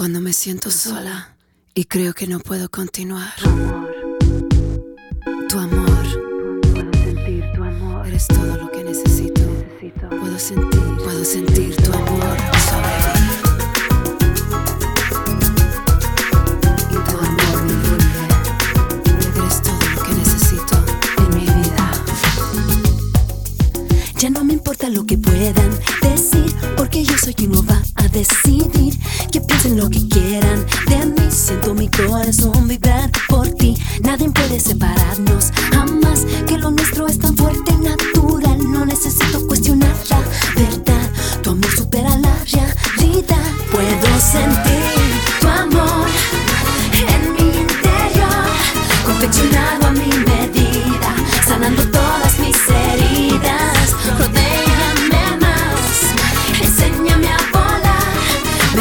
Cuando me siento sola y creo que no puedo continuar. Tu amor. Puedo sentir tu amor. Eres todo lo que necesito. Necesito. Puedo sentir, puedo sentir tu amor lo que puedan decir, porque yo soy quien lo va a decidir. Que piensen lo que quieran de mí, siento mi corazón vibrar por ti. Nadie puede separarnos,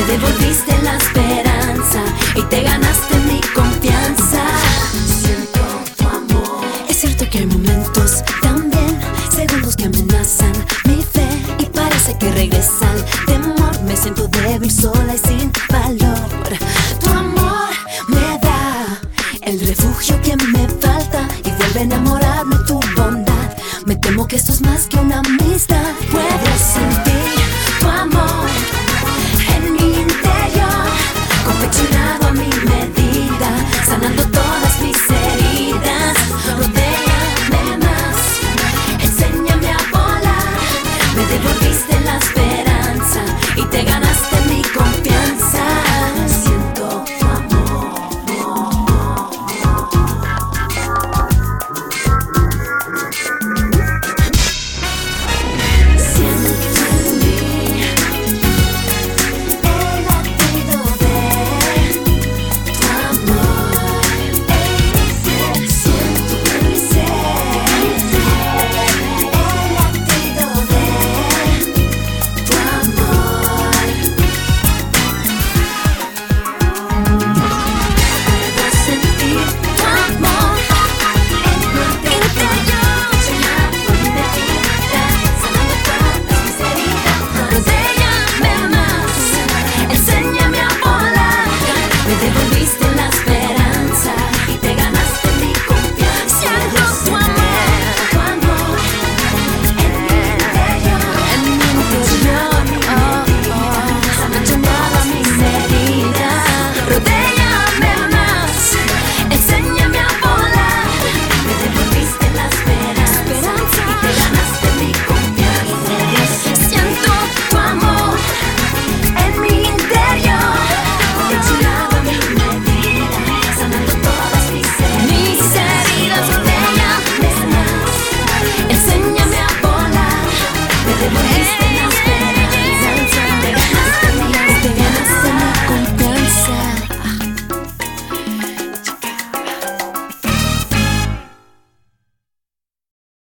devolviste la esperanza y te ganaste mi confianza. Siento tu amor. Es cierto que hay momentos también, segundos que amenazan mi fe y parece que regresa el temor. Me siento débil, sola y sin valor. Tu amor me da el refugio que me falta y vuelve a enamorarme tu bondad. Me temo que esto es más Hey.